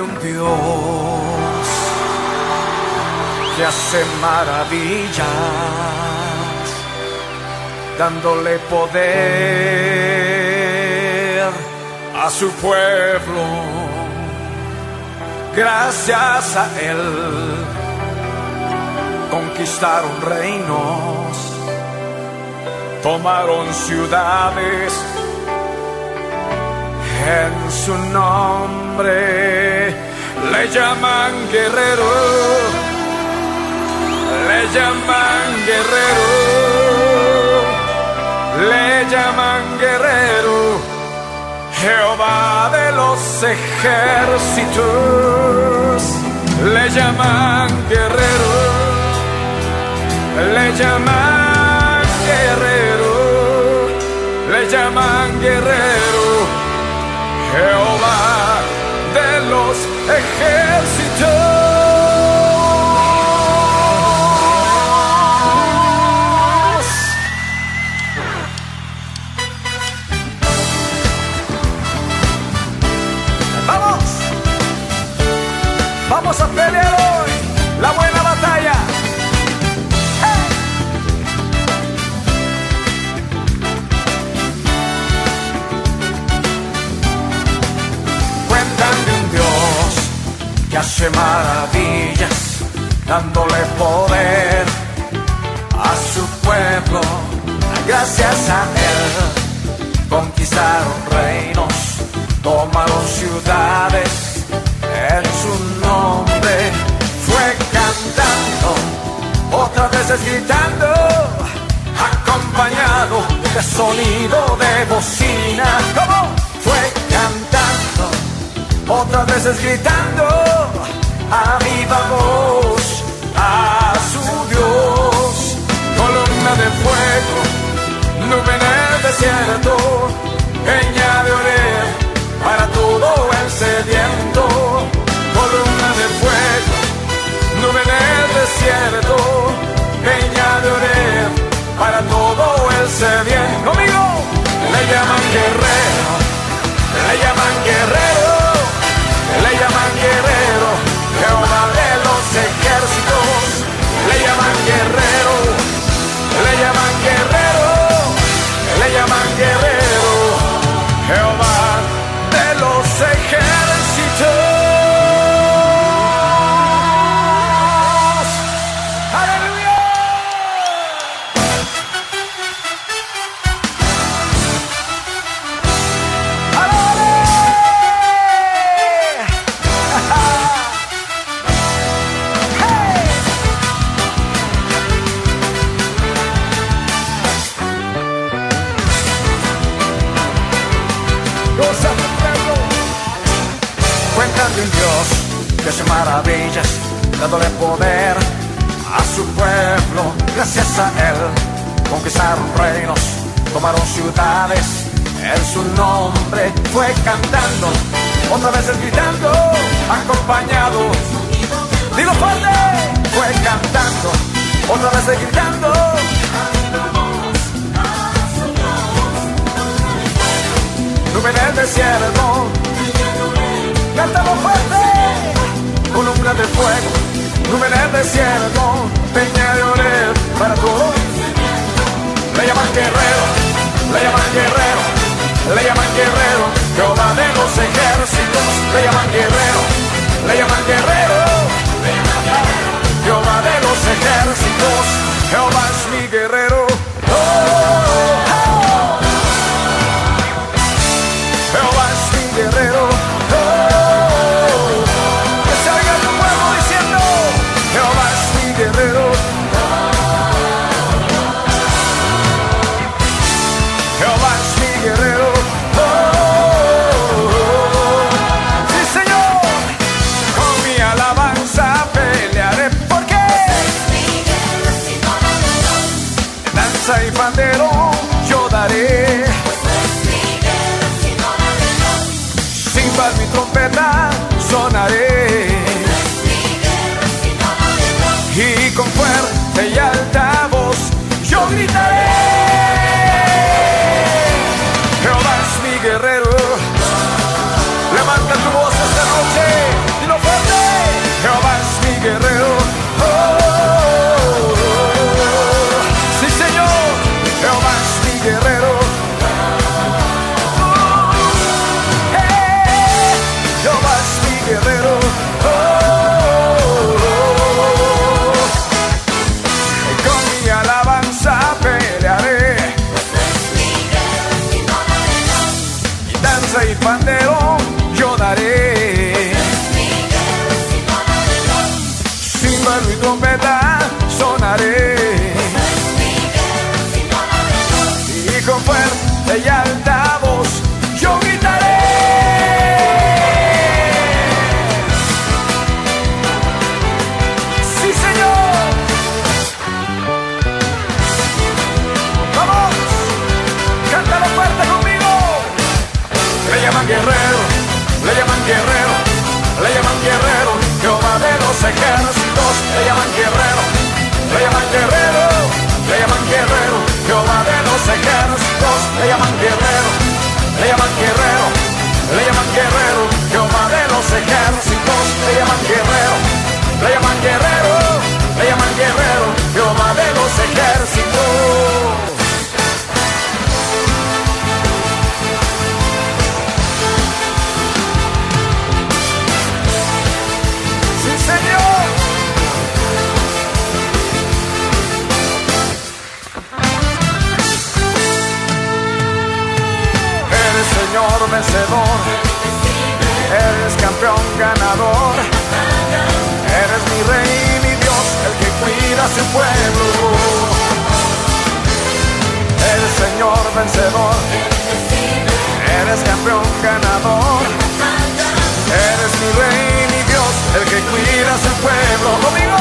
un Dios que hace maravillas, dándole poder a su pueblo. Gracias a Él conquistaron reinos, tomaron ciudades en su nombre. Le llaman guerrero, le llaman guerrero, le llaman guerrero, Jehová de los ejércitos, le llaman guerrero, le llaman guerrero, le llaman guerrero. Jehová dándole poder a su pueblo. Gracias a Él conquistaron reinos, tomaron ciudades en su nombre. Fue cantando, otras veces gritando, acompañado de sonido de bocina. ¿Cómo? Fue cantando, otras veces gritando a viva voz nube en el desierto, peña de orer para todo el sediento. Columna de fuego, nube en el desierto, peña de orer para todo el sediento. Conmigo, le llaman guerrero, le llaman guerrero, maravillas, dándole poder a su pueblo. Gracias a Él conquistaron reinos, tomaron ciudades. En su nombre fue cantando, otra vez gritando, acompañado. Dilo fuerte, fue cantando, otra vez gritando. Nube en el desierto, Cántalo fuerte, de fuego, en el desierto, peña de orer para todos. Le llaman guerrero, le llaman guerrero, le llaman guerrero, Jehová de los ejércitos, le llaman guerrero, y Fuerte y alta ejércitos, le llaman guerrero, le llaman guerrero, le llaman guerrero, Jehová de los ejércitos. Sí, ganador. Eres mi rey, mi Dios, el que cuida a su pueblo. Eres Señor vencedor. Eres campeón ganador. Eres mi rey, mi Dios, el que cuida a su pueblo.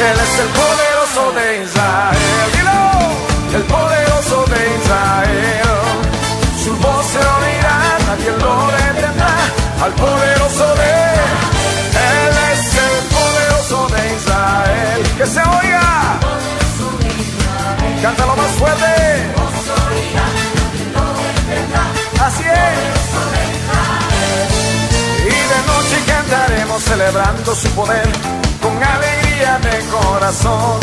Él es el poderoso de Israel. Dilo, el poderoso de Israel. Su voz se oirá, nadie lo detendrá. Al poderoso de Él es el poderoso de Israel. Que se oiga. Cántalo más fuerte. Así es. Y de noche cantaremos celebrando su poder con alegría de corazón.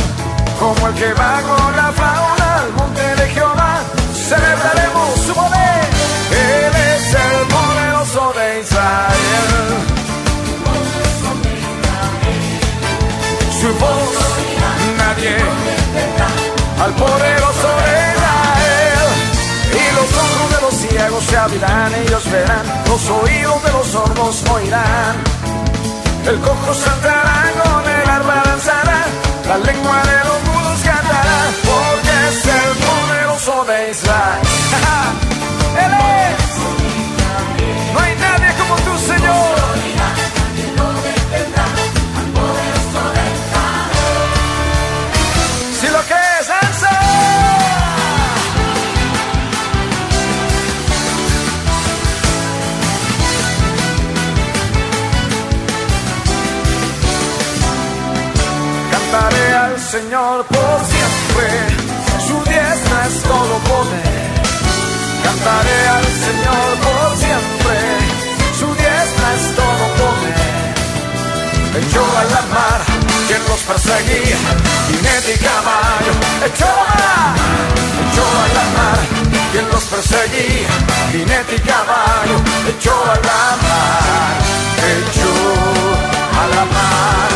Como el que va con la fauna al monte de Jehová, celebraremos su poder. Él es el poderoso de Israel. Su voz nadie al poderoso de Israel. Y los Luego se abrirán, ellos verán, los oídos de los sordos oirán. El cojo saltará, con No hay nadie como tú, Señor. Si lo que es. Cantaré al Señor por mi caballo. Echaba, echó a la mar, quien los perseguía, jinete y caballo, echó a la mar, echó a la mar.